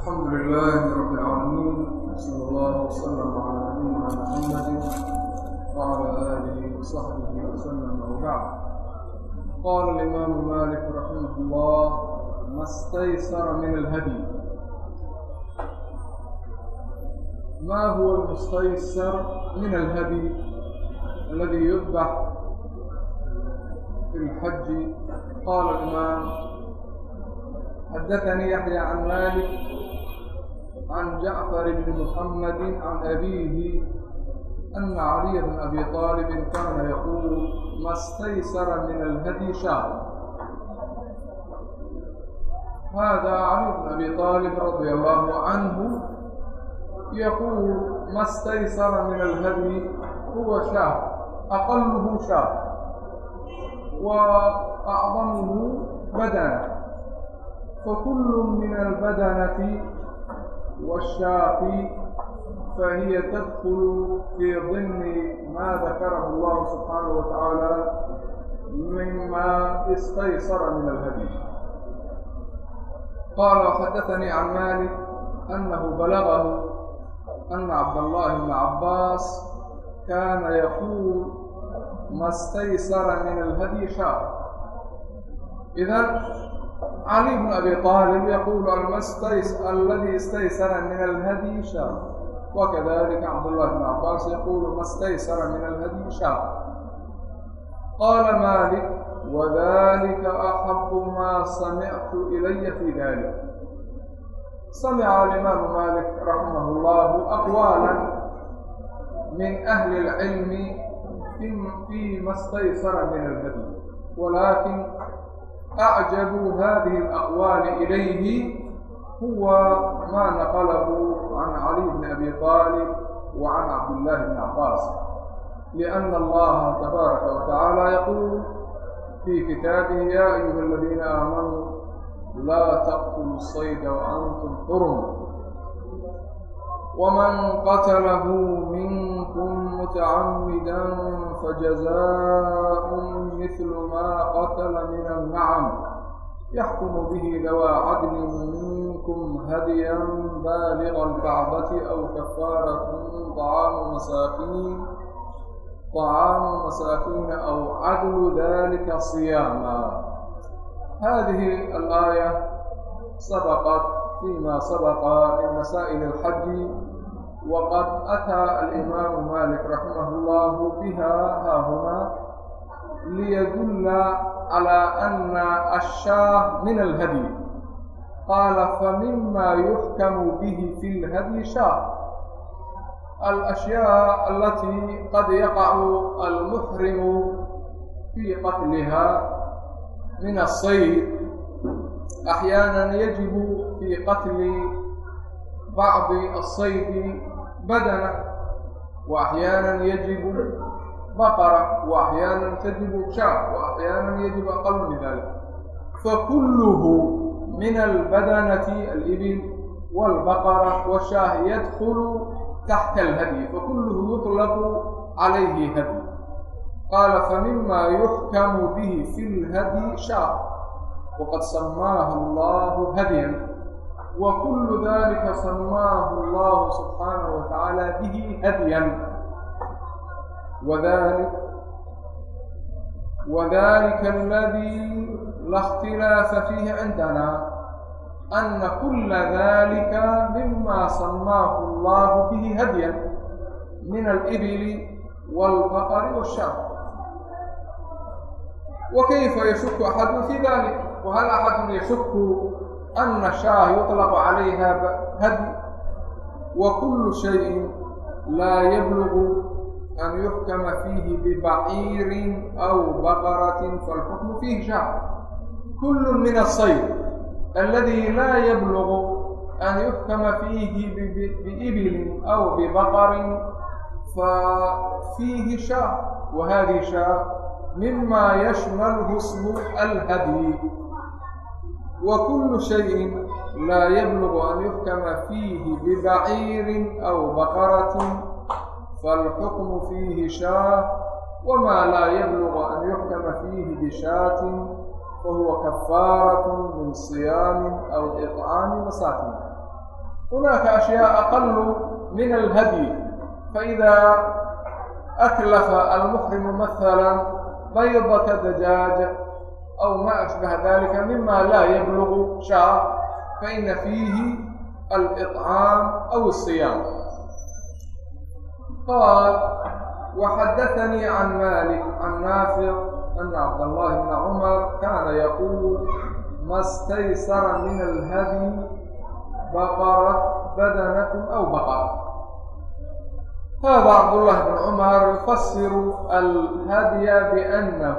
الحمد لله رب العالمين صلى الله وسلم على نبينا محمد وعلى اله وصحبه وسلم وبعد قال الامام مالك رحمه الله ما استيسر من الهدي ما هو المستيسر من الهدي الذي يذبح في الحج قال الإمام حدثني يحيى عن مالك عن جعفر بن محمد عن أبيه أن علي بن أبي طالب كان يقول ما استيسر من الهدي شهر هذا علي بن أبي طالب رضي الله عنه يقول ما استيسر من الهدي هو شهر أقله شهر وأعظمه بدنة فكل من البدنة والشافي فهي تدخل في ضمن ما ذكره الله سبحانه وتعالى مما استيسر من الهدي قال حدثني عن مالك أنه بلغه أن عبد الله بن عباس كان يقول ما استيسر من الهدي شاء إذا cali bn abi aalib yaquulu almastays aladi istaysara min alhadi shar wakadalika cabdullahi bn cabbaas yaquulu mastaysara min alhadi shar qaala malik wadalika axabu maa samictu ilaya fi dalik samica alimaamu malik raximah llahu aqwaala min ahli اlcilmi fima staysara min alhadi walakin acjabu hadihi alaqwaali ilayhi huwa maa naqalahu can caliy bni abi taalib wa can cabdillahi bni cabbaas lianna allaha tabaaraka wa tacaala yaquul fii kitaabihi yaa ayuha aladiina aamanuu laa taqtulu sayda wa antum xurum ومن قتله منكم متعمدا فجزاء مثل ما قتل من النعم يحكم به ذوى عدل منكم هديا بالغ الكعبة أو كفارة طعام مساكين طعام مساكين أو عدل ذلك صياما هذه الآية سبقت فيma sabqa min masaئل الxaji وqad أtىa الإmam malik raximah الlah bha haahuna liydula عlى أna الshاh min الhdي qاla famima yuxkm bih fi الhdي shاh الأشhyاء التي qad yaقع الmحrim في qatlha min الصyd أحyاana yجب في قتل بعض الصيد بدنه وأحيانا يجب بقرة وأحيانا تجب شاة وأحيانا يجب أقل من ذلك فكله من البدنة الإبل والبقرة والشاه يدخل تحت الهدي فكله يطلق عليه هدي قال فمما يحكم به في الهدي شاء وقد سماه الله هديا وكل ذلك سماه الله سبحانه وتعالى به هديا وذلك وذلك الذي لا اختلاف فيه عندنا أن كل ذلك مما سماه الله به هديا من الإبل والبقر والشاة وكيف يشك أحد في ذلك وهل أحد يشك ana shaha yuطlaqu calayha hadi wa kullu shayin laa yablugu an yuxkama fiihi bibaciirin aw baqaratin falxukmu fiihi shahr kullu min asayr aladi laa yablugu an yuxkama fiihi biibilin aw bibaqarin fafiihi shahr wa hadihi shahr mima yashmalhu ismu alhadyi وكل شيء لا يبلغ أن يحكم فيه ببعير أو بقرة فالحكم فيه شاه وما لا يبلغ أن يحكم فيه بشاة فهو كفارة من صيام أو إطعام مساكين هناك أشياء أقل من الهدي فإذا أكلف المحرم مثلا بيضة دجاج أو ما أشبه ذلك مما لا يبلغ شعر فإن فيه الإطعام أو الصيام قال وحدثني عن مالك عن نافع أن عبد الله بن عمر كان يقول ما استيسر من الهدي بقرت بدنكم أو بقرة هذا عبد الله بن عمر يفسر الهدي بأنه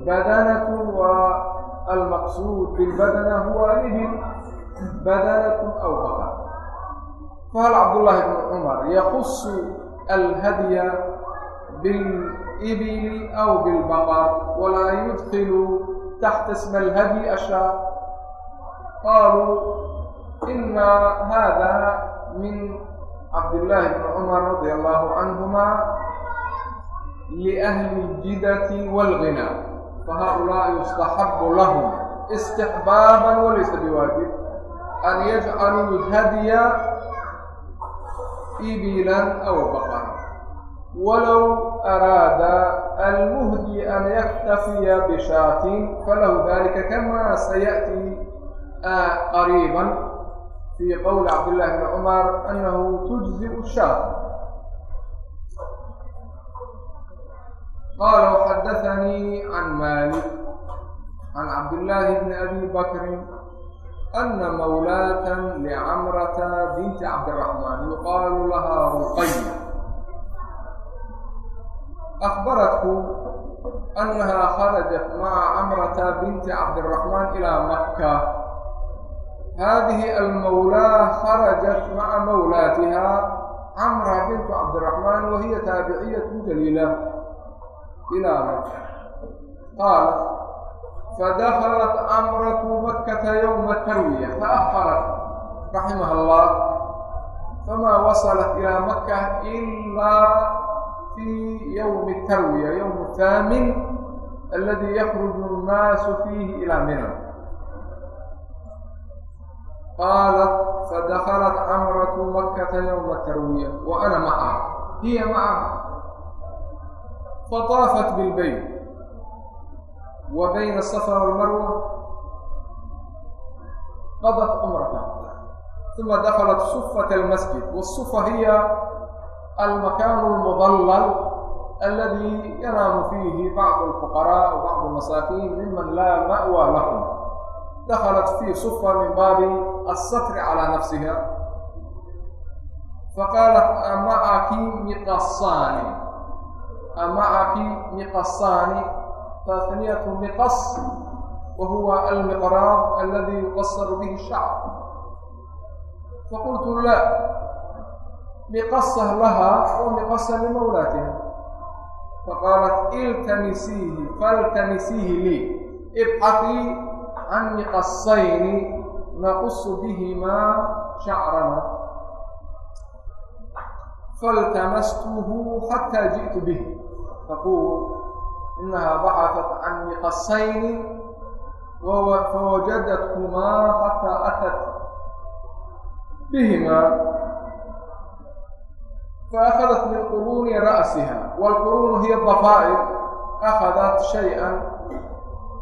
بدنة والمقصود بالبدنة هو الإبل بدنة أو بقر فهل عبد الله بن عمر يخص الهدي بالإبل أو بالبقر ولا يدخل تحت اسم الهدي أشياء قالوا إن هذا من عبد الله بن عمر رضي الله عنهما لأهل الجدة والغنى fahaulaa'i yustaxabu lahum istixbaaban walaysa biwaajib an yajcaluu lhadya ibilan aw baqan walow araada almuhdi an yaktafiya bishaatin falahu dalika kama sayaأti qariiba fi qowli cabd llahi bni cumar anahu tujziu shaat qala وxadaثnii can malik can cabdالlahi bni abi bakri ana mawlaata lcamrata binti cabdالraxmaan yuqaalu laha ruqaya akbarathu anaha kharajat maca camrata binti cabdالraxmaan ilى maka hadihi almawlaa kharajat maca mawlaatiha camra bintu cabdiraxmaan wahiya taabiciyatun jaliila ilaala qaala fadakalat amratu makkata yowma tarwiya faaharat raximaha allah famaa wasalat ilaa makka ilaa fii yowmi tarwiya yowmu thaamin aladi yakruju nnaasu fiihi ilaa mina qaalat fadakalat amratu makkata yowma tarwiya wa ana macaha hiya macaha fataafat bilbeyt wa bayna asafa walmarwa qadat cumrata uma daklat sufata almasjid wasufa hiya almakaanu almudallal aladi yanaamu fiihi bacdu alfuqaraa bacdu masaakiin miman laa ma'wa lahum daklat fii sufa min baabi assatri calaa nafsiha faqaalat amaaki miqasaani ama akii miqasaani taaniyatu miqas wa huwa almiqraab aladi yuqasaru bihi shacr faqultu la miqasah lahaa wa miqasa limawlaatiha faqaalat iltamisiihi faltamisiihi lii ibxaqii can miqasayni naqusu bihimaa shacrana faltamastuhu xataa ji'tu bih تقول إنها بعثت عني قصين فوجدتهما حتى أتت بهما فأخذت من قرون رأسها والقرون هي الضفائر أخذت شيئا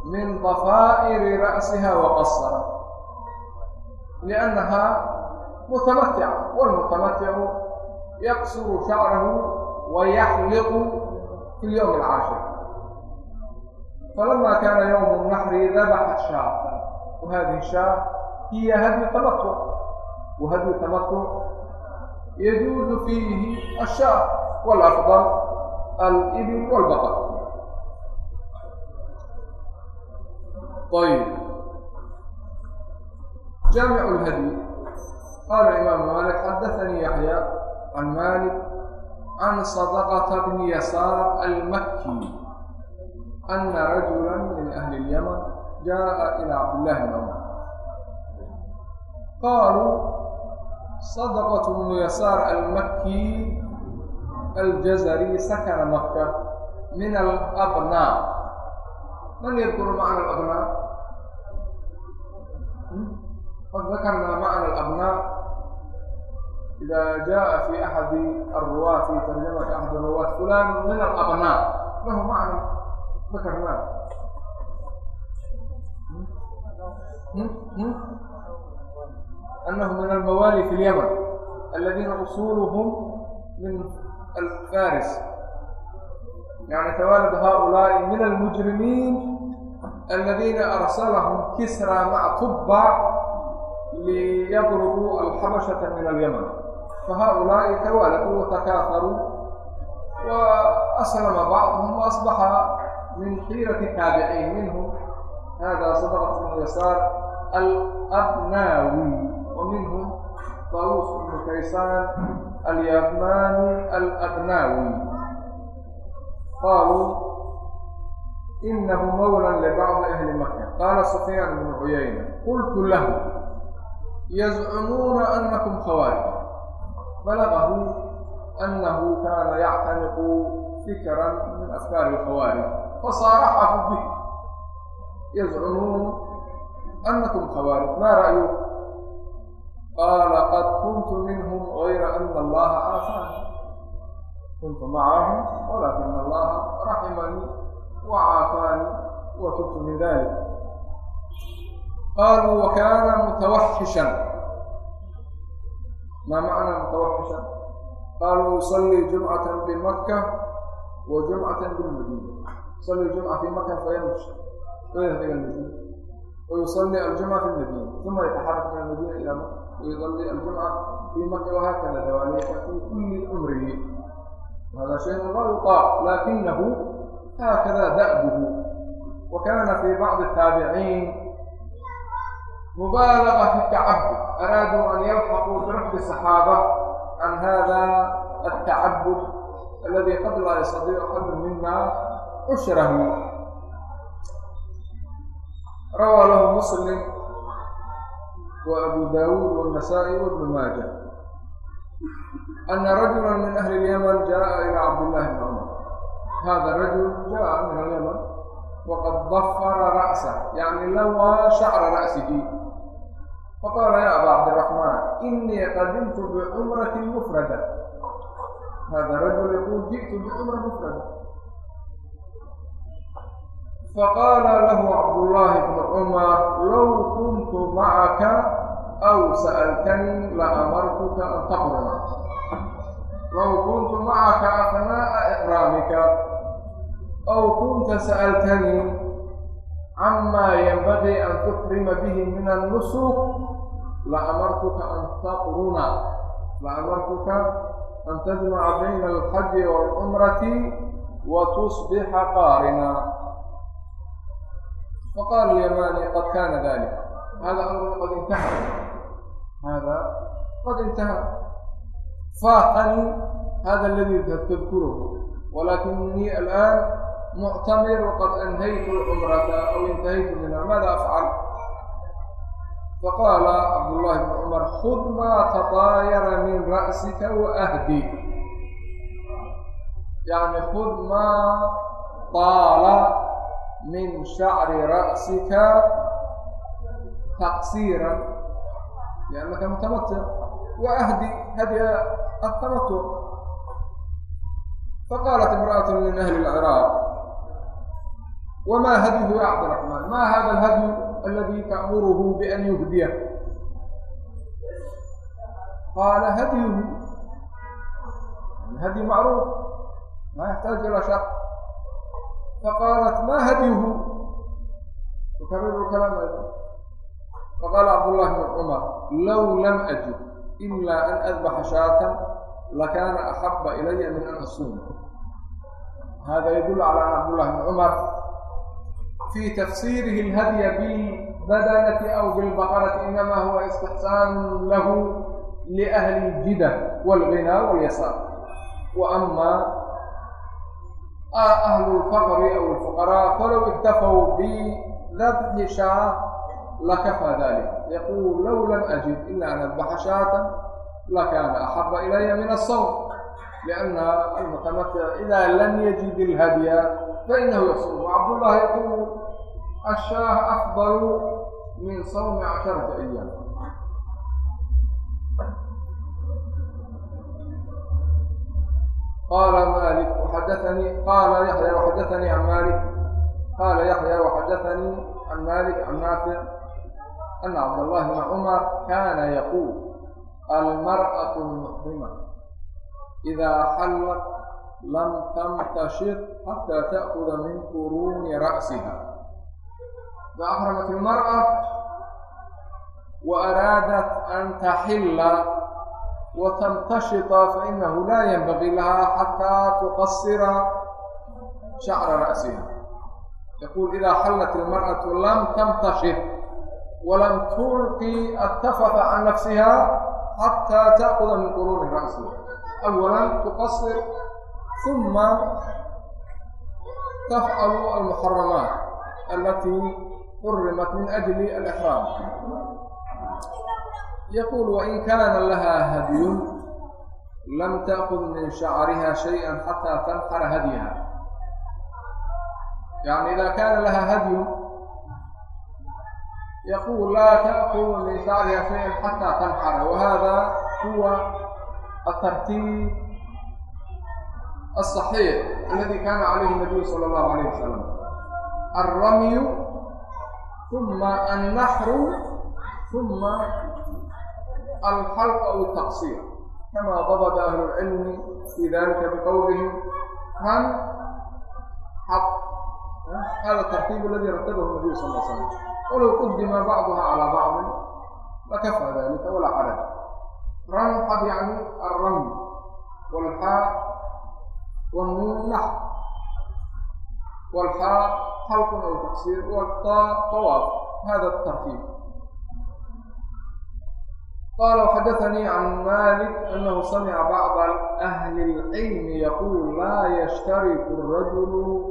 من ضفائر رأسها وقصرت لأنها متمتعة والمتمتع يقصر شعره ويحلق fi ywmi alcaashir falama kaana ywmu naxri dabaxa shaar wa hadihi shaar hiya hadyu tamatuc wa hadyu tamatuc yajuuzu fiihi ashaar walafdal alibl walbaqar ayb jaamic lhadyi qaala imaamu maalik xadaanii yaxya can maalik can sadaqata bni yasaar almakki ana rajula min ahli اlyaman jaaءa ilى cabdillahi bn cumar qaaluu sadaqatu bnu yasaar almakki aljazari sakana maka min alabnaa man yadkuru macna alabnaa qad dakarnaa macna alabnaa إذا جاء في أحد الرواة في ترجمة أحد الرواة فلان من الأبناء له معنى ذكرناه أنه من الموالي في اليمن الذين أصولهم من الفارس يعني توالد هؤلاء من المجرمين الذين أرسلهم كسرى مع طبع ليضربوا الحبشة من اليمن فهؤلاء توالوا وتكاثروا وأسلم بعضهم وأصبح من حيرة تابعين منهم هذا صدقة بن يسار الأبناوي ومنهم طاووس بن كيسان اليماني الأبناوي قالوا إنه مولى لبعض أهل مكة قال سفيان بن عيينة قلت له يزعمون أنكم خوارج بلغه أنه كان يعتنق فكرا من أفكار الخوارج فصارحه به يزعمون أنكم خوارج ما رأيكم؟ قال قد كنت منهم غير أن الله عافاني كنت معهم ولكن الله رحمني وعافاني وتبت من ذلك قالوا وكان متوحشا ما معنى متوحشا قالوا يصلي جمعة بمكة وجمعة بالمدينة يصلي الجمعة في مكة فيمشي ويذهب إلى المدينة ويصلي الجمعة في المدينة ثم يتحرك من المدينة إلى مكة ويصلي الجمعة في مكة وهكذا ذلك في كل أمره وهذا شيء لا يطاع لكنه هكذا دأبه وكان في بعض التابعين مبالغة في التعبد أرادوا أن يرفعوا برحب الصحابة عن هذا التعبد الذي قد لا يستطيع أحد منا أشره روى له مسلم وأبو داود والنسائي وابن ماجه أن رجلا من أهل اليمن جاء إلى عبد الله بن عمر هذا الرجل جاء من اليمن وقد ضفر رأسه يعني لوى شعر رأسه faqaala ya aba cabdiraxmaan inii qadimtu bicumrati mufrada hada rajul yaquul ji'tu bicumra mufrada faqaala lahu cabdullaahi bnu cumar low kuntu macaka aw sa'altanii laamartuka an taqruma low kuntu macaka athnaa'a iqraamika aw kunta sa'altanii camaa yanbagii an tukrima bihi min annusuuk laamartuka an taqruna laamartuka an tajmaca bayna alxaji walcumrati wa tusbixa qaarina faqaala lyamani qad kana dalik hada amru qad intaha hada qad intaha faaqani hada aladi tadkuruhu walakinii alآan muctamir waqad anhaytu lcumrata aw intahaytu minha maada afcal faqaala cabdullaahi bnu cumar khud maa tataayara min ra'sika waahdi yacni khud maa taala min shacri ra'sika taqsiiran liannaka mutamatin waahdi hadya atamatu faqaalat imra'atu min ahli lciraaq wamaa hadyuhu ya cabdiraxmaan maa hada lhadyu الذي تأمره بأن يهديه قال هديه الهدي معروف ما يحتاج إلى شرح فقالت ما هديه يكرر الكلام أيضا فقال عبد الله بن عمر لو لم أجد إلا أن أذبح شاة لكان أحب إلي من أن أصوم هذا يدل على أن عبد الله بن عمر في تفسيره الهدي بالبدنة أو بالبقرة إنما هو استحسان له لأهل الجدة والغنى واليسار وأما أهل الفقر أو الفقراء فلو اكتفوا بذبح شاة لكفى ذلك يقول لو لم أجد إلا أن أذبح شاة لكان أحب إلي من الصوم لأن المتمتع إذا لم يجد الهدي فإنه يصوم وعبد الله يقول الشاه أفضل من صوم عشرة أيام قال مالك وحدثني قال يحيى وحدثني عن مالك قال يحيى وحدثني عن مالك عن نافع أن عبد الله بن عمر كان يقول المرأة المحرمة إذا حلت lam tamtashir xataa ta'kuda min quruuni ra'siha faأxramat ilmar'a وaraadat an taxila watamtashita fainahu laa yanbagii lahaa xataa tuqasira shacra ra'siha yaquul ida xallat ilmar'atu lam tamtashir walam tulqi atafafa can nafsiha xataa ta'kuda min quruuni ra'siha awalan tuqasir ثم تفعل المحرمات التي حرمت من أجل الإحرام يقول وإن كان لها هدي لم تأخذ من شعرها شيئا حتى تنحر هديها يعني إذا كان لها هدي يقول لا تأخذ من شعرها شيئا حتى تنحر وهذا هو الترتيب الصحيح الذي كان عليه النبي صلى الله عليه وسلم الرمي ثم النحر ثم الحلق أو التقصير كما ضبط أهل العلم في ذلك بقولهم هم حق هذا الترتيب الذي رتبه النبي صلى الله عليه وسلم ولو قدم بعضها على بعض لكفى ذلك ولا حرج رنحد يعني الرمي والحاء والنون نحو والحاء حلق أو تقصير والطاء طواف هذا الترتيب قال وحدثني عن مالك أنه سمع بعض أهل العلم يقول لا يشترك الرجل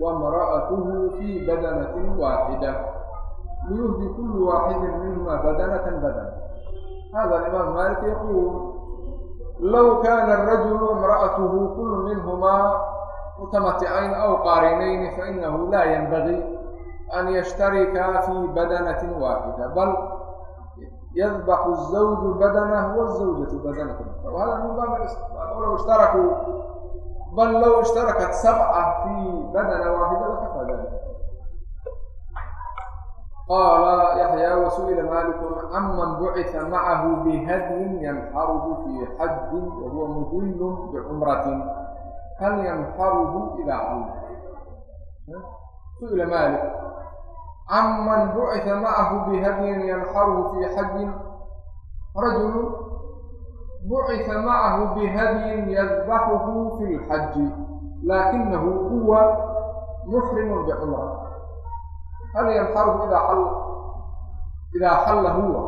وامرأته في بدنة واحدة ليهدي كل واحد منهما بدنة بدنة هذا الإمام مالك يقول low kaana arajulu imra'atuhu kullu minhumaa mutamaticayn aw qaarinayni fainahu laa yanbagii an yashtarika fii badanatin waaxida bal yadbaxu الzawju badanah wالzawjatu badanatan hada min bab low ishtarakuu bal low ishtarakat sabca fii badana waaxida lakafa dalik qaala yaxyaa wasuila malikun canman bucita macahu bihadyin yanxaruhu fii xajin wahuwa mudillun bicumratin hal yanxaruhu ilaa allah suila malik canman bucita macahu bihadyin yanxaruhu fii xajin rajulu bucita macahu bihadyin yadbaxuhu fi lxaji laakinahu huwa muxrimun bicumra hal yanfaruhu idaa xalla huwa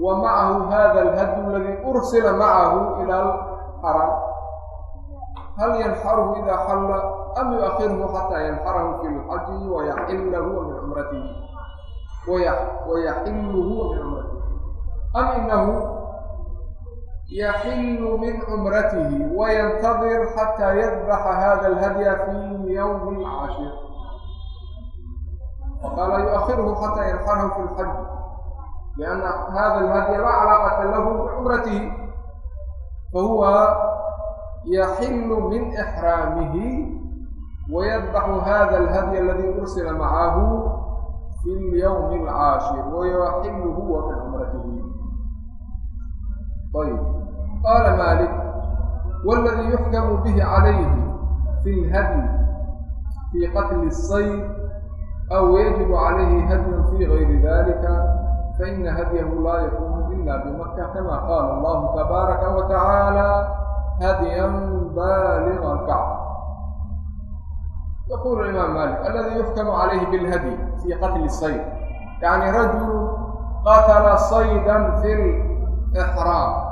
wa macahu hada alhadu aladii ursila macahu ila alxaram hal yanxaruhu idaa xalla am yuakhirhu xataa yanxarahu fi lxaji wayaxilla huwa min cumratihi wayaxillu huwa min cumratihi am inahu yaxillu min cumratihi wayantadir xataa yadbaxa hada alhadya fi yowmi cashir وقال يؤخره حتى يلحنه في الحج لأن هذا الهدي لا علاقة له بعمرته فهو يحل من إحرامه ويذبح هذا الهدي الذي أرسل معه في اليوم العاشر ويحل هو من عمرته طيب قال مالك والذي يحكم به عليه في الهدي في قتل الصيد أو يجب عليه هدي في غير ذلك فإن هديه لا يكون إلا بمكة كما قال الله تبارك وتعالى هديا بالغ الكعبة يقول الإمام مالك الذي يحكم عليه بالهدي في قتل الصيد يعني رجل قتل صيدا في الإحرام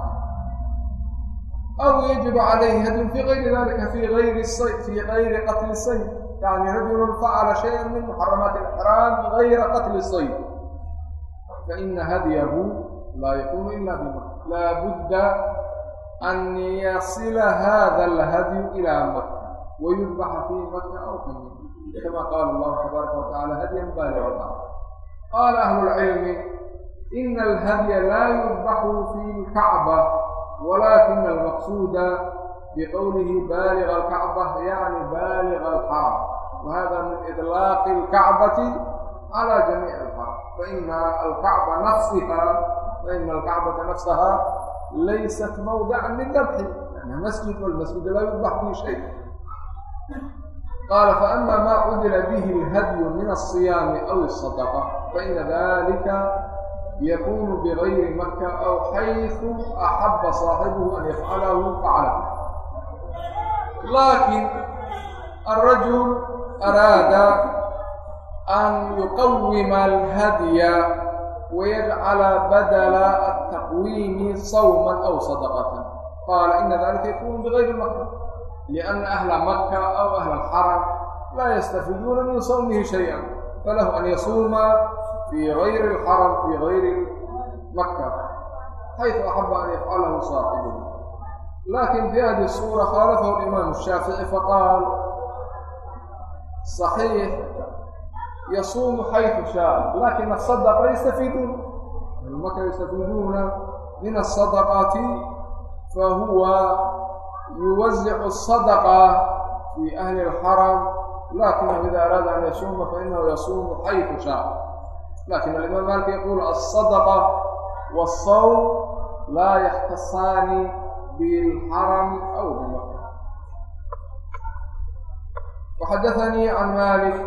أو يجب عليه هدي في غير ذلك في غير الصيد في غير قتل الصيد yani rajulu facala shaya min muxaramaati alxiraam gayra qatli sayf faina hadyahu laa yakunu ila bima laa budda an yasila hada alhadyu ilaa maka wayudbaxa fii maka aw qayi kama qaala allahu tabaaraka watacaala hadyan baaliga qaala ahlu lcilmi ina alhadya laa yudbaxu fi lkacba walakina almaqsuuda بقوله بالغ الكعبة يعني بالغ الحرم وهذا من إطلاق الكعبة على جميع القرى فإن الكعبة نفسها فإن الكعبة نفسها ليست موضعا للذبح لأنها مسجد والمسجد لا يذبح فيه شيء قال فأما ما عدل به الهدي من الصيام أو الصدقة فإن ذلك يكون بغير مكة أو حيث أحب صاحبه أن يفعله فعله لكن الرجل araada an yuqawima alhadya wayajcala badala ataqwiimi sawman aw sadaqatan qaala ina dalika yakunu bigayri makka liana ahla makka aw ahla alxaram laa yastafiduuna min sawmihi shaya falahu an yasuuma fi gayri alxaram fi gayri makka xaytu axaba an yafcalahu saaxibuhu lakin fi hadi suura khaalafahu alimaam shaafici faqaal صحيح يصوم حيث شاء لكن الصدق ويستفيدون المكة يستفيدون من الصدقات فهو يوزع الصدقة في أهل الحرم لكنه إذا أراد أن يصوم فإنه يصوم حيث شاء لكن الإمام مالك يقول الصدقة والصوم لا يحتصان بالحرم أو بمكة وحدثني عن مالك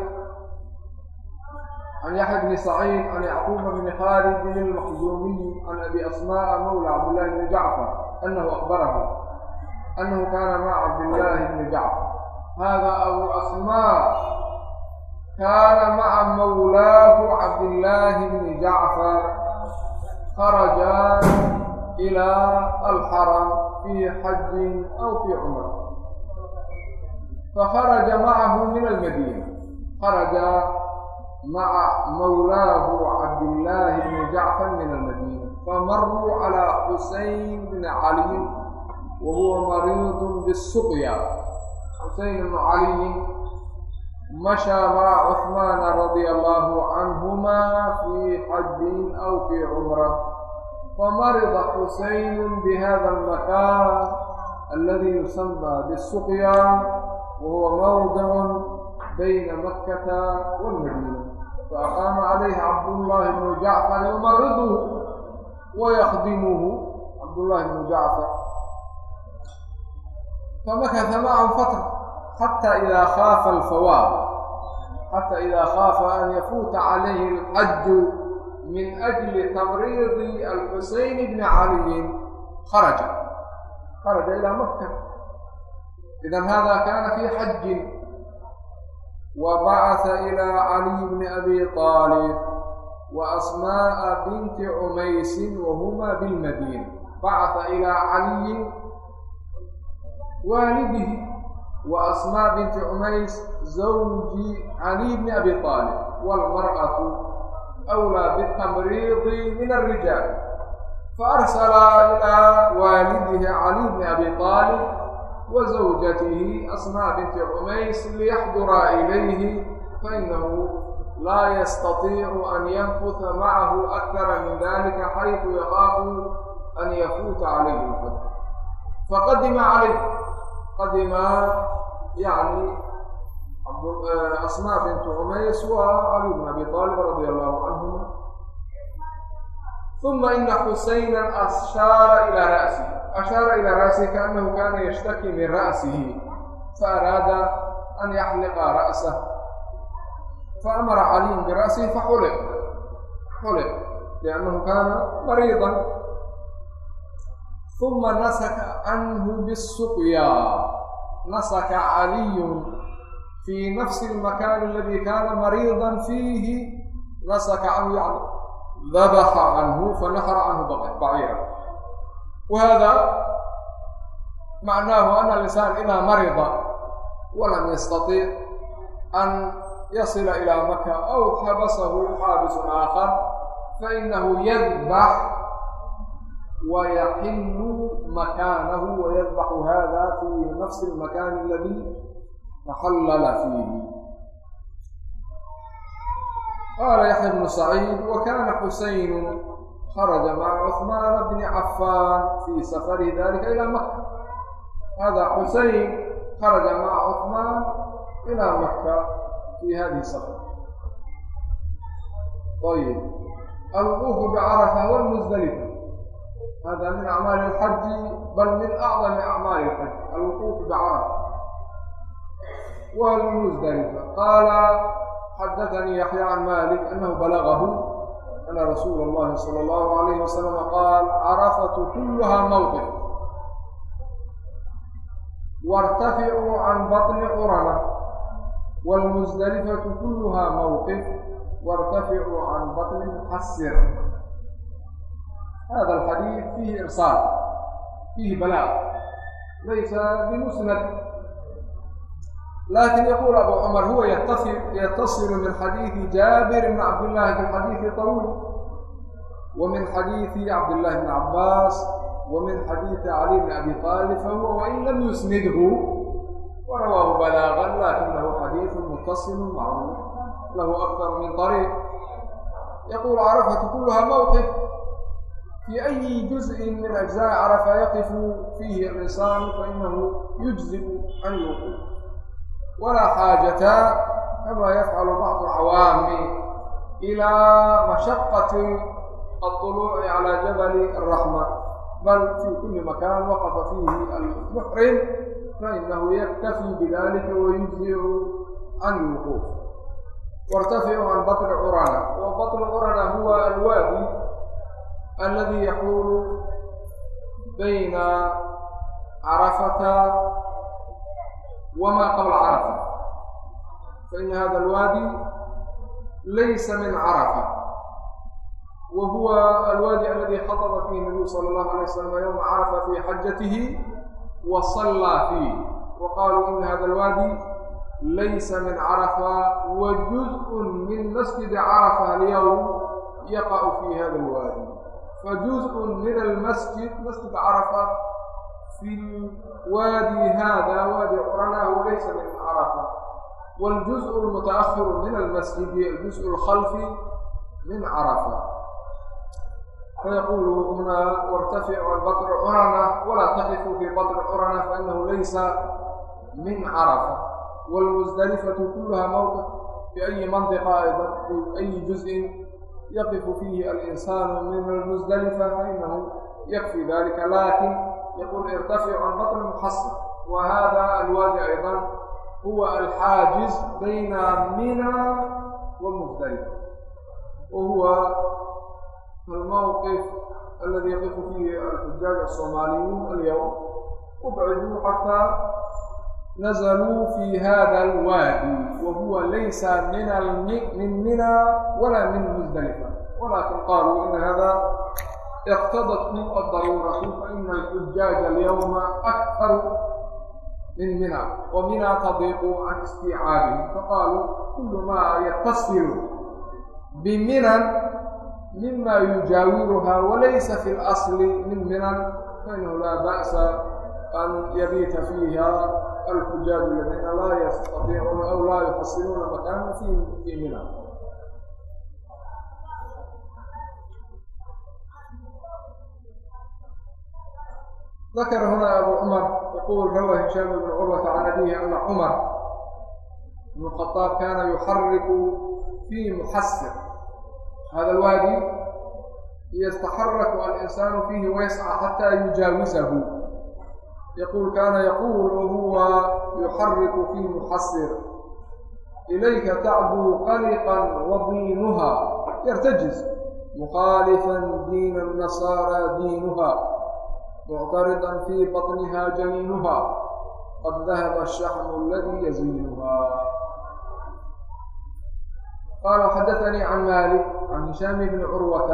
عن يحيى بن سعيد عن يعقوب بن خالد المخزومي عن أbي أسmاء mولى cبداللh بن جعفر أنه أخبره أنه kاn mع cبdاللh بن جعفر hذا أbو أسmاء kاna mعa mوlاه cبdاللh بن جعفر خرجا إلى الحرم في حج أو في cمر فخرج معه من المدينة خرج مع مولاه عبد الله بن جعفر من المدينة فمروا على حسين بن علي وهو مريض بالسقيا حسين بن علي مشى مع عثمان رضي الله عنهما في حج أو في عمرة فمرض حسين بهذا المكان الذي يسمى بالسقيا وهو موضع بين مكة والمدينة فأقام عليه عبد الله بن جعفر يمرضه ويخدمه عبد الله بن جعفر فمكث معه فترة حتى إذا خاف الفوات حتى إذا خاف أن يفوت عليه الحج من أجل تمريض الحسين بن علي خرج خرج إلى مكة idan hada kana fii xajin wa bacasa ilaa caliy bni abi aalib wa asmaa'a binti cumaysin wahumaa bilmadiina bacasa ilaa caliyin waalidihi wa asmaa binti cumays zawji caliy bni abi aalib waalmar'atu awlaa bitamriidi min arrijaal faarsala ilaa waalidihi caliy bni abi aalib وزوجته أسماء بنت عميس ليحضر إليه فإنه لا يستطيع أن يمكث معه أكثر من ذلك حيث يخاف أن يفوت عليه الفتح فقدم عليه قدم يعني أسماء بنت عميس وعلي بن أبي طالب رضي الله عنه uma ina xusayna ashaara ilaa ra'sihi ashaara ilaa ra'sihi kaanahu kaana yashtaki min ra'sihi faaraada an yaxliqa ra'sah faamara caliyun bira'sihi faxuliq xuliq liannahu kaana mariidan uma nasaka canhu bisuqya nasaka caliyun fii nafsi almakaani aladi kaana mariidan fiihi nasaka canhu dhabaxa canhu fanaxara canhu baciira wahada macnaahu ana alinsaan idaa marida walam yastatic an yasila ilaa maka aw xabasahu xaabisun aakhar fainahu yadbax wayaxilu makaanahu wayadbaxu hada fi nafsi almakaani aladi taxallala fiihi qaala yaxya bnu saciid wa kaana xusaynu kharaja maca cuhmaana bni cafaan fii safarihi dalika ilaa maka hada xusayn kharaja maca cuhmaan ilaa maka fii hadihi safar ayib alwuquufu bicarafa walmusdalifa hada min acmaali alxaji bal min acdami acmaali alxaji alwuquufu bicarafa walmusdalifa qaala xadaثnii yaxya can malik anahu balagahu ana rasuula اllahi salى اllahu عalayh wasalam qaal carafatu kuluha mawdic wartaficuu can baطni curana wاlmusdalifatu kuluha mawqif wartaficuu can baطni muxasir hada alxadiid fiihi irsaal fiihi balaa laysa bimusnad lakin yaqul abu cumar huwa yatasilu min xadiidi jaabir bn cabdillahi fi xadiidi طawiil wa min xadiidi cabdillahi bn cabaas wa min xadiidi cali bn abi aalib fahuwa wain lam yusnidhu warawaahu balaagan lakinahu xadiidu mutaصil macruuf lahu akar min طariiq yaqul carafatu kulaha mowqif في أي جزء من أجزاء عرفة يقف فيه الإنسان فإنه يجزئ عن الوقوف walaa xaajata kamaa yafcalu bacdu alcawaami ilaa mashaqati aطuluuci calaa jabali araxma bal fii kulli makaan waqafa fiihi almuxrim fainahu yaktafi bidalika wayujzicu can lwuquuf wartaficu can batni curana wa batnu curana huwa alwaadi aladi yaquulu bayna carafata وما قبل عرفة فإن هذا الوادي ليس من عرفة وهو الوادي الذي خطب فيه النبي صلى الله عليه وسلم يوم عرفة في حجته وصلى فيه وقالوا إن هذا الوادي ليس من عرفة وجزء من مسجد عرفة اليوم يقع في هذا الوادي فجزء من المسجد مسجد عرفة في الوادي هذا وادي قرناه ليس من عرفة والجزء المتأخر من المسجد الجزء الخلفي من عرفة فيقول هنا وارتفع البطر عرنة ولا تقف في بطر عرنة فإنه ليس من عرفة والمزدلفة كلها موقف في أي منطقة في أي جزء يقف فيه الإنسان من المزدلفة فإنه يكفي ذلك لكن يقول يرتفع البطن المخصص وهذا الوادي أيضا هو الحاجز بين منى ومزدلفة وهو الموقف الذي يقف فيه الحجاج الصوماليون اليوم أبعدوا حتى نزلوا في هذا الوادي وهو ليس من من منى ولا من مزدلفة ولكن قالوا إن هذا اqtadت min daruuratu faina اxujaaja اlyawma akharu min mina wmina tadiqu can isticaabihim faqaaluu kul ma yatasilu biminan mima yujaawiruha walaysa fi اlasli min minan fainahu laa ba'sa an yabiita fiiha alxujaaju aladiina laa yastaiicuuna aw laa yuxasiluuna makaana fi mina ذكر هنا أبو عمر يقول روى هشام بن عروة عن أبيه أن عمر بن الخطاب كان يحرك في محسر هذا الوادي يتحرك الإنسان فيه ويسعى حتى يجاوزه يقول كان يقول وهو يحرك في محسر إليك تعبو قلقا وضينها يرتجز مخالفا دين النصارى دينها معترضا في بطنها جنينها قد ذهب الشحم الذي يزينها قال حدثني عن مالك عن هشام بن عروة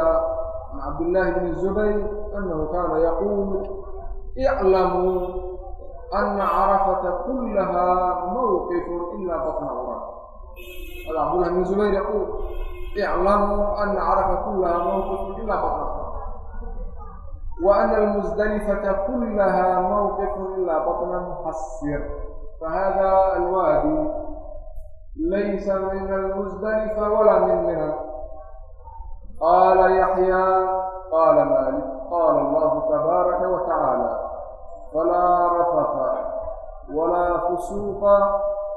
عن عبد الله بن الزبير أنه كان يقول اعلموا أن عرفة كلها موقف إلا بطن عرفة هذا عبد الله بن الزبير يقول اعلموا أن عرفة كلها موقف إلا بطن وأن المزدلفة كلها موقف إلا بطنا مقصر فهذا الوادي ليس من المزدلفة ولا من منا قال يحيى قال مالك قال الله تبارك وتعالى فلا رفث ولا فسوق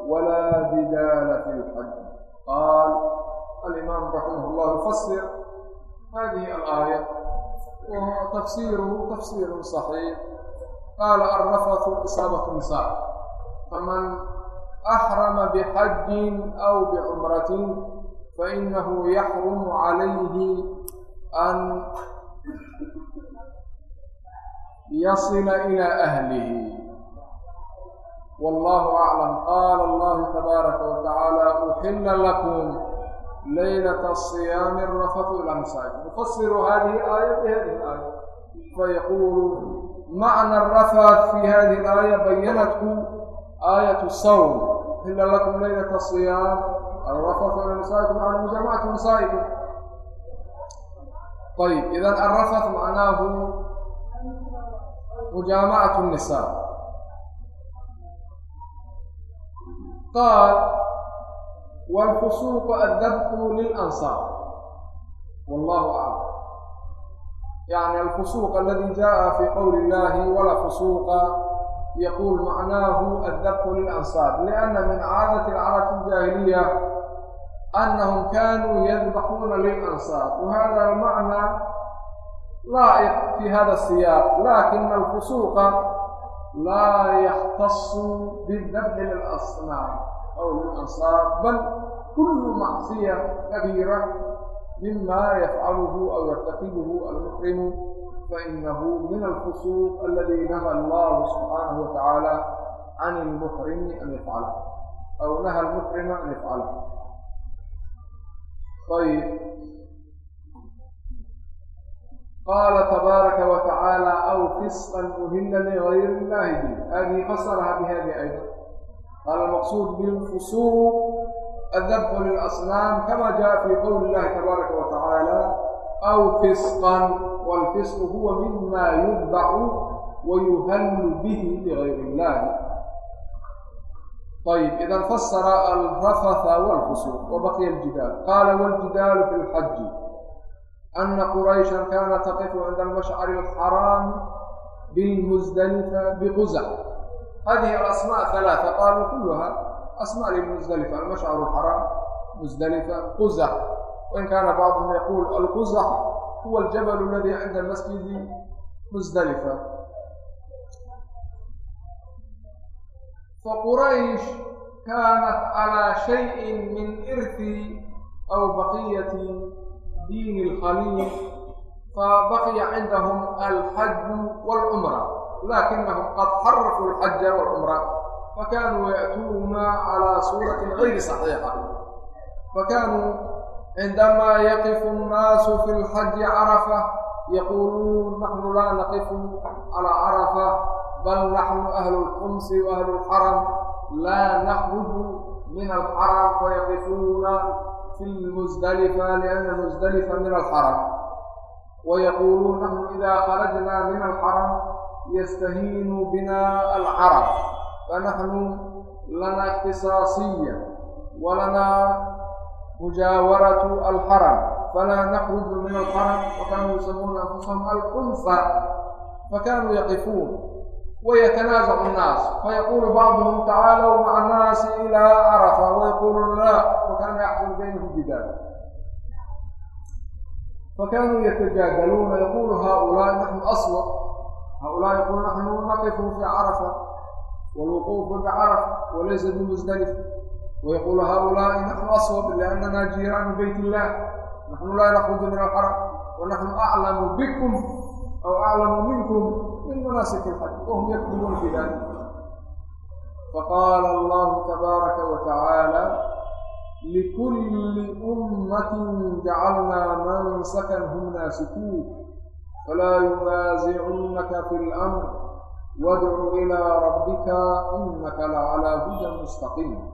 ولا جدال في الحج قال الإمام رحمه الله يفسر هذه الآية tafsiiruhu tafsiiru صaxiix qaala arafatu isaabat nisaa faman axrama bxajin aw bcumratin fainahu yaxrumu calayhi an yasila ilaa ahlihi wallahu aclam qaala allahu tabaaraka watacaala uxila lakum laylata asiyaami arafahu ila masaajid يفصل هذه الآية بهذه الآية فيقول معنى الرفث في هذه الآية بينته آية الصوم إلا لكم ليلة الصيام الرفث على نسائكم عن جماعة نسائكم طيب إذا الرفث معناه مجامعة النساء قال والفسوق الذبح للأنصار wallahu aclam yani alfusuuq aladi jaءa fi qowli illahi walaa fusuuqa yaqul macnaahu addabqu lilansaar liana min caadati alcarab fi jaahiliya anahum kanuu yadbaxuuna lilansaar wa hada almacnaa laa'iq fi hada asiyaaq lakina alfusuuqa laa yaxtasu bidabxi lilasnaam aw lilansaar bal kulu macsiya kabiira مما يفعله أو يرتكبه المحرم فإنه من الفسوق الذي نهى الله سبحانه وتعالى عن المحرم أن يفعله أو نهى المحرم أن يفعله طيب قال تبارك وتعالى أو فسقا أهل لغير الله به هذه فسرها بهذه أيضا قال المقصود بالفسوق الذبح للأصنام كما جاء في قول الله تبارك وتعالى أو فسقا والفسق هو مما يذبح ويهل به لغير الله طيب إذا فسر الرفث والفسوق وبقي الجدال قال والجدال في الحج أن قريشا كانت تقف عند المشعر الحرام بالمزدلفة بغزة هذه الأسماء ثلاثة قالوا كلها أسماء للمزدلفة المشعر الحرام مزدلفة قزح وإن كان بعضهم يقول القزح هو الجبل الذي عند المسجد مزدلفة فقريش كانت على شيء من إرث أو بقية دين الخليل فبقي عندهم الحج والعمرة لكنهم قد حرفوا الحج والعمرة fakanuu ya'tuuna calaa suuratin gayri saxiixa fakanuu cindamaa yaqifu nnaasu fi lxaji carafa yaquuluun naxnu laa naqifu calaa carafa bal naxnu ahlu lxumsi waahlu lxaram laa naxruju min alxaram fayaqifuuna fi lmusdalifa liana musdalifa min alxaram ويقولون naxnu إذا kharajnaa من الحرم يستهين بنا العرب فنحن لنا ikhtisaasiya ولنا مجاورة الحرم falaa naxruju من الحرم wakanuu yusamuuna anfusahum alunfa fakanuu yaqifuun ويتنازع الناس فيقول بعضهم تعالوا مع الناس إلى عرفة ويقولون لا وكان يحصل بينهم جدال فكانوا يتجادلون يقول هؤلاء نحن أصلا هؤلاء يقول نحن نقف في عرفة والوقوف بعرفة وليس بمزدلف ويقول هؤلاء نحن أصوب لأننا جيران بيت الله نحن لا نخرج من الحرم ونحن أعلم بكم أو أعلم منكم من مناسك الحج وهم يكذبون في ذلك فقال الله تبارك وتعالى لكل أمة جعلنا من سكنهم ناسكوه فلا ينازعنك في الأمر وادع إلى ربك إنك لعلى هدى مستقيم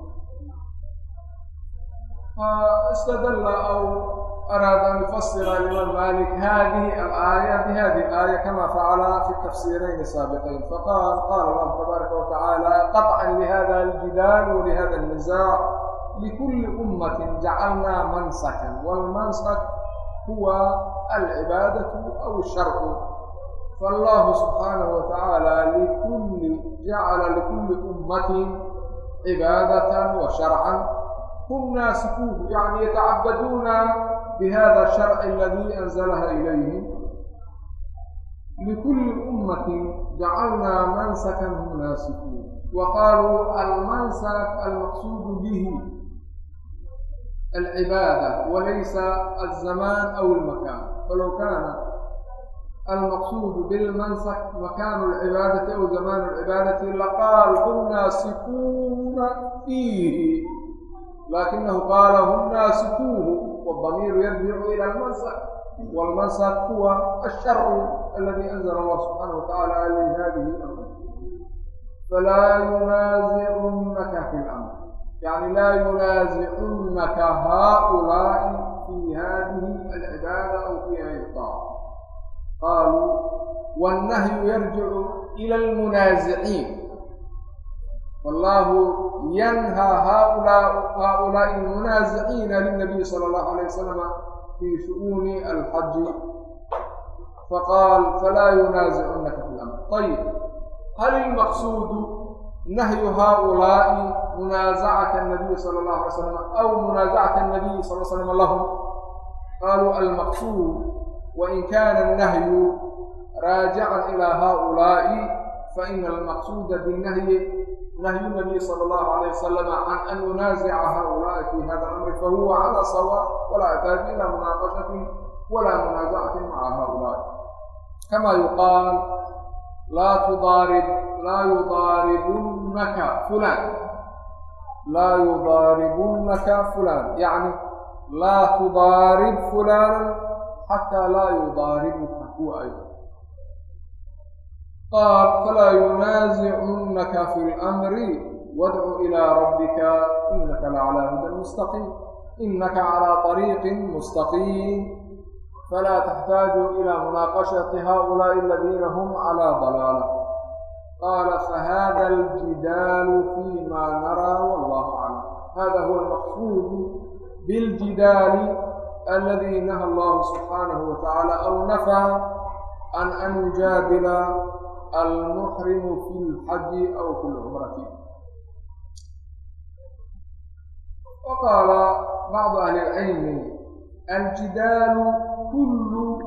فاستدل أو أراد أن يفسر الإمام مالك هذه الآية بهذه الآية كما فعل في التفسيرين السابقين فقال قال الله تبارك وتعالى قطعا لهذا الجدال ولهذا النزاع لكل أمة جعلنا منسكا والمنسك هو العبادة أو الشرع fallaahu subxaanahu watacaala likulli jacala likulli ummatin cibaadatan wa sharcan hum naasikuuhu yani yatacabaduuna bihada sharci aladii anzalaha ilayhim likulli ummatin jacalnaa mansakan hum naasikuun wa qaaluu almansak almaqsuudu bihi alcibaada walaysa alzamaan aw almakaan falow kaana almaqsuudu bilmansak makaanu lcibaadati aw zamaanu lcibaadati laqaal hum naasikuuna fiihi laakinahu qaala hum naasikuuhu wadamiiru yarjicu ila almansak waalmansak huwa asharcu aladi anzala allah subxaanahu watacaala ali haadihi amr falaa yunaasicunaka fi lamr yani laa yunaasicunaka haaulaa'i fii haadihi alcibaada aw fiiha iqaa qaaluu wاnnahyu yarjicu ila almunaasiciin wallaahu yanhaa haulaa'i almunaasiciina lilnabiy sala allahu alay wasalama fii shu'uuni alxaji faqaal falaa yunaasicunaka fi lamr ayib hal ilmaqsuudu nahyu haulaa'i munaazacata annabiy sala allahu alay slam aw munaazacata annabiy sala l slam lahum qaaluu almaqsuud wain kaana annahyu raajican ilaa haaulaa'i faina almaqsuuda binnahyi nahyu nabiy sala allahu alayh wasalama can an yunaazica haaulaa'i fii hada amri fahuwa calaa sawaa walaa ataadi ilaa munaaqashatin walaa munaazacatin maca haaulaa'i kamaa yuqaal laa tudaarib laa yudaaribunnaka fulan laa yudaaribunnaka fulan yacni laa tudaarib fulaana xataa laa yudaaribuka kuwa ay qaal falaa yunaasicunaka fi lamri wadcu ilaa rabbika inaka lacalaa hudan mustaqiim inaka calaa طariiqin mustaqiim falaa taxtaaju ilaa munaaqashati haؤulaaءi aladiina hum calaa dalaala qaala fahada اljidaalu fii ma naraa wallahu aclam hada huwa almaqsuud biاljidaali الذي نهى الله سبحانه وتعالى أو نفى عن أن يجادل المحرم في الحج أو في العمرة وقال بعض أهل العلم الجدال كل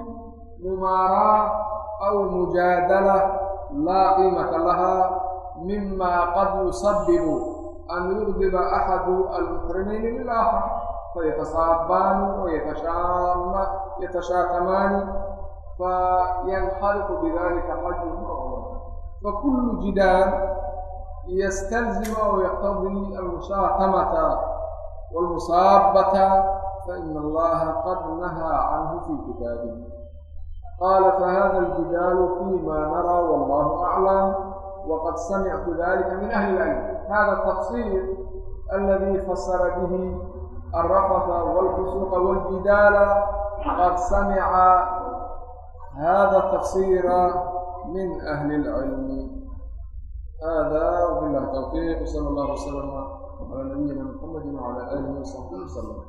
مماراة أو مجادلة لا قيمة لها مما قد يسبب أن يغضب أحد المحرمين للآخر فيتصابان ويتشام يتشاتمان فينحرق بذلك حجهما وعمره فكل جدال يستلزم أو يقتضي المشاتمة والمصابة فإن الله قد نهى عنه في كتابه قال فهذا الجدال فيما نرى والله أعلم وقد سمعت ذلك من أهل العلم هذا التفصيل الذي فسر به alrafata walfusuqa waljidaala qad samica hada tafsira min ahli اlcilmi hada wbilah towfiiq sal اllah wslama calaa nabiyina mxamadi wcalaa alihi wasaxbihi wasalam